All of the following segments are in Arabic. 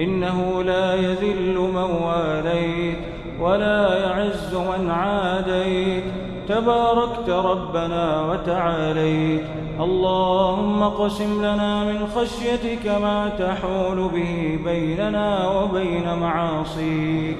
إنه لا يذل من واليت ولا يعز من عاديت. تباركت ربنا وتعاليت. اللهم اقسم لنا من خشيتك ما تحول به بيننا وبين معاصيك.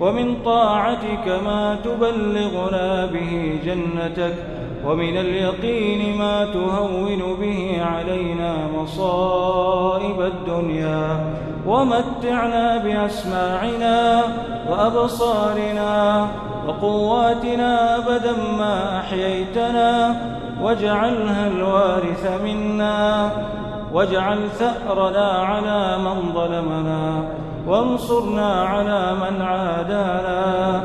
ومن طاعتك ما تبلغنا به جنتك. ومن اليقين ما تهون به علينا مصائب الدنيا ومتعنا بأسماعنا وأبصارنا وقواتنا أبدا ما أحييتنا واجعلها الوارث منا واجعل ثأرنا على من ظلمنا وانصرنا على من عادانا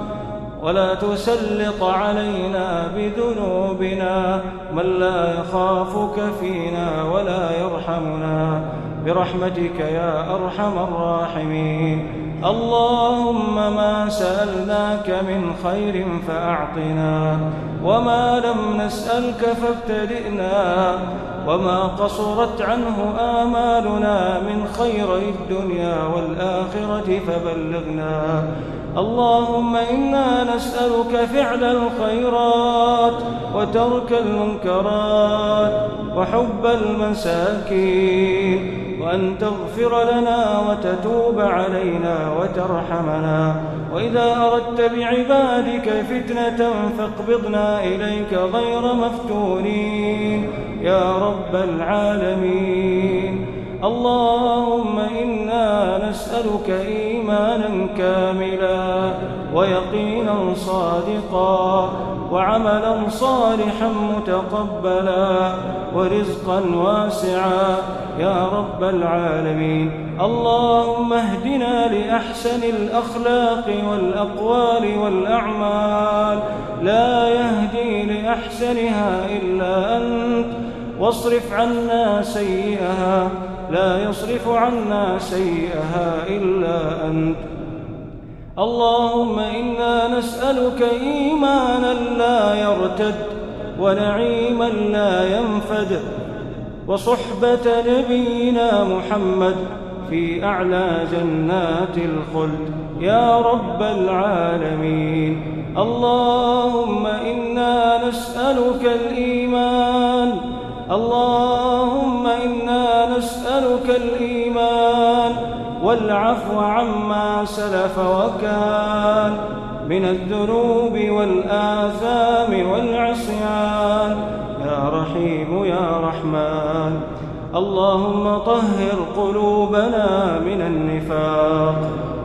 ولا تسلط علينا بذنوبنا من لا يخافك فينا ولا يرحمنا. برحمتك يا أرحم الراحمين. اللهم ما سألناك من خير فأعطنا وما لم نسألك فابتدئنا وما قصرت عنه آمالنا من خيري الدنيا والآخرة فبلغنا. اللهم إنا نسألك فعل الخيرات وترك المنكرات وحب المساكين. وأن تغفر لنا وتتوب علينا وترحمنا. وإذا أردت بعبادك فتنة فاقبضنا إليك غير مفتونين. يا رب العالمين. اللهم إنا نسألك إيمانا كاملا ويقينا صادقا. وعملا صالحا متقبلا ورزقا واسعا. يا رب العالمين. اللهم اهدنا لأحسن الأخلاق والأقوال والأعمال. لا يهدي لأحسنها إلا أنت. واصرف عنا سيئها. لا يصرف عنا سيئها إلا أنت. اللهم إنا نسألك إيمانا لا يرتد ونعيما لا ينفد وصحبة نبينا محمد في أعلى جنات الخلد يا رب العالمين. اللهم إنا نسألك الإيمان. اللهم إنا نسألك الإيمان. والعفو عما سلف وكان من الذنوب والآثام والعصيان. يا رحيم يا رحمن اللهم طهر قلوبنا من النفاق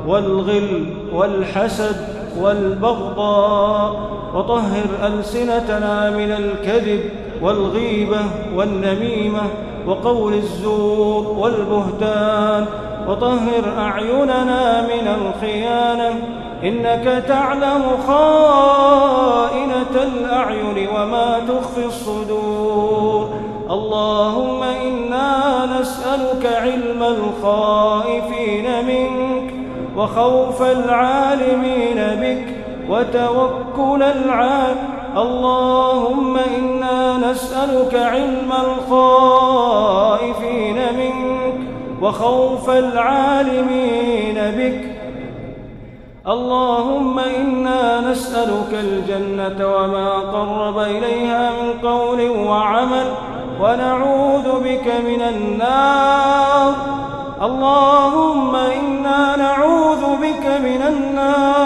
والغل والحسد والبغضاء وطهر ألسنتنا من الكذب والغيبة والنميمة وقول الزور والبهتان وطهر أعيننا من الخيانة إنك تعلم خائنة الأعين وما تخفي الصدور اللهم إنا نسألك علم الخائفين منك وخوف العالمين بك وتوكل العالم اللهم إنا نسألك علم الخائفين منك وخوف العالمين بك. اللهم إنا نسألك الجنة وما قرب إليها من قول وعمل ونعوذ بك من النار. اللهم إنا نعوذ بك من النار.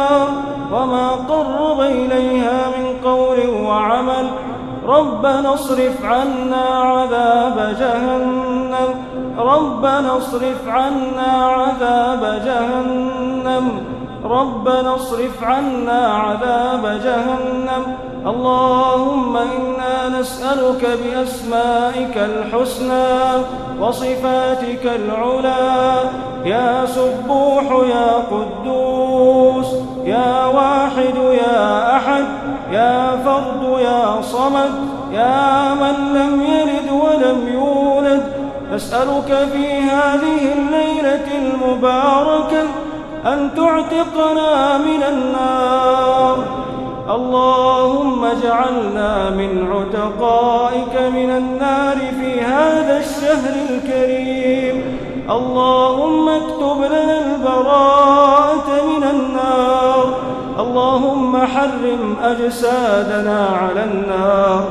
ربنا اصرف عنا عذاب جهنم. ربنا اصرف عنا عذاب جهنم. ربنا اصرف عنا عذاب جهنم. اللهم إنا نسألك بأسمائك الحسنى وصفاتك العلى. يا سبوح يا قدوس يا واحد يا أحد. يا فرد يا صمد يا من لم يلد ولم يولد نسألك في هذه الليلة المباركة أن تعتقنا من النار. اللهم اجعلنا من عتقائك من النار في هذا الشهر الكريم. اللهم اكتب لنا البراءة اللهم حرم أجسادنا على النار.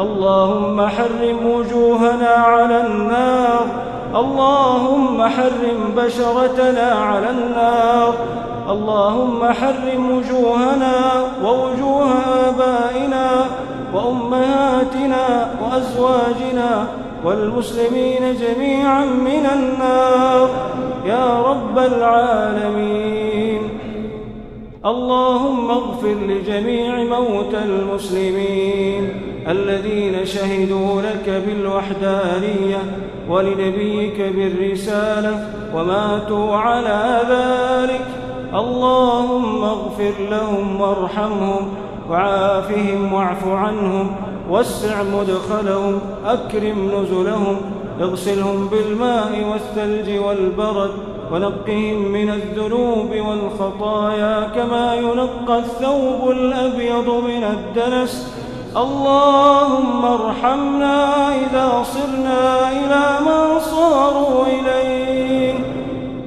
اللهم حرم وجوهنا على النار. اللهم حرم بشرتنا على النار. اللهم حرم وجوهنا ووجوه آبائنا وأمهاتنا وأزواجنا والمسلمين جميعا من النار. يا رب العالمين. اللهم اغفر لجميع موتى المسلمين الذين شهدوا لك بالوحدانية ولنبيك بالرسالة وماتوا على ذلك. اللهم اغفر لهم وارحمهم وعافهم واعف عنهم واسع مدخلهم أكرم نزلهم اغسلهم بالماء والثلج والبرد ونقهم من الذنوب والخطايا كما ينقى الثوب الأبيض من الدنس. اللهم ارحمنا إذا صرنا إلى ما صاروا إليه.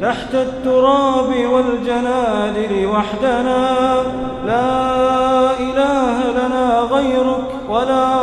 تحت التراب والجنادل وحدنا. لا إله لنا غيرك ولا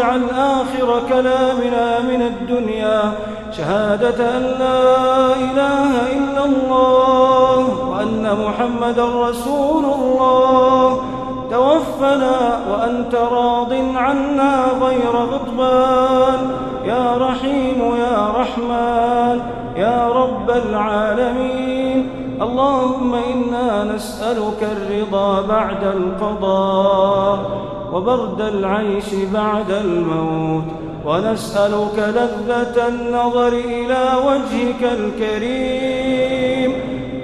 اللهم اجعل آخر كلامنا من الدنيا. شهادة أن لا إله إلا الله وأن محمد رسول الله. توفنا وأنت راض عنا غير غضبان. يا رحيم يا رحمن يا رب العالمين. اللهم إنا نسألك الرضا بعد القضاء. وبرد العيش بعد الموت. ونسألك لذة النظر إلى وجهك الكريم.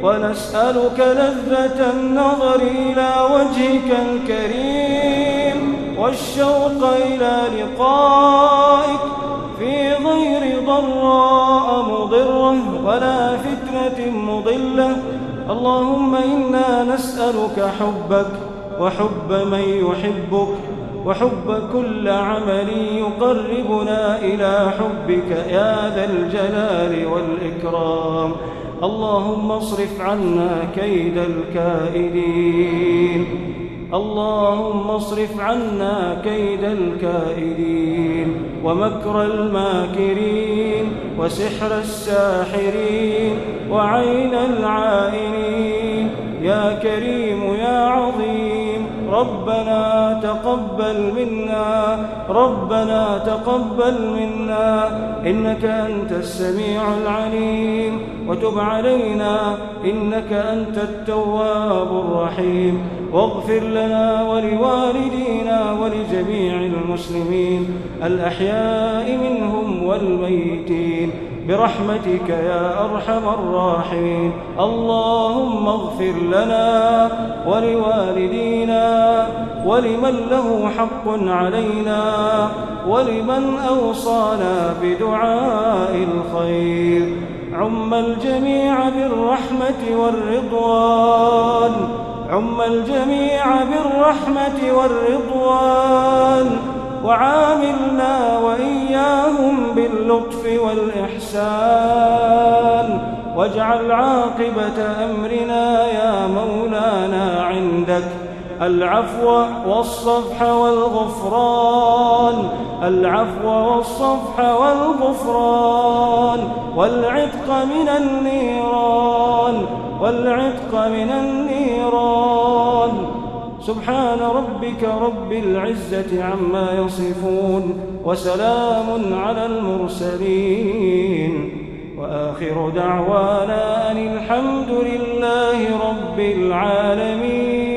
ونسألك لذة النظر إلى وجهك الكريم. والشوق إلى لقائك في غير ضراء مضرة ولا فتنة مضلة. اللهم إنا نسألك حبك وحب من يحبك وحب كل عمل يقربنا إلى حبك يا ذا الجلال والإكرام. اللهم اصرف عنا كيد الكائدين. اللهم اصرف عنا كيد الكائدين. ومكر الماكرين وسحر الساحرين وعين العائنين. يا كريم يا عظيم. ربنا تقبل منا ربنا تقبل منا إنك أنت السميع العليم وتب علينا إنك أنت التواب الرحيم. واغفر لنا ولوالدينا ولجميع المسلمين الأحياء منهم والميتين. برحمتك يا أرحم الراحمين. اللهم اغفر لنا ولوالدينا ولمن له حق علينا ولمن أوصانا بدعاء الخير. عم الجميع بالرحمة والرضوان. عم الجميع بالرحمة والرضوان. وعاملنا وإياهم باللطف والإحسان. واجعل عاقبة أمرنا يا مولانا عندك. العفو والصفح والغفران. العفو والصفح والغفران. والعتق من النيران. والعتق من النيران. سبحان ربك رب العزة عما يصفون وسلام على المرسلين وآخر دعوانا أن الحمد لله رب العالمين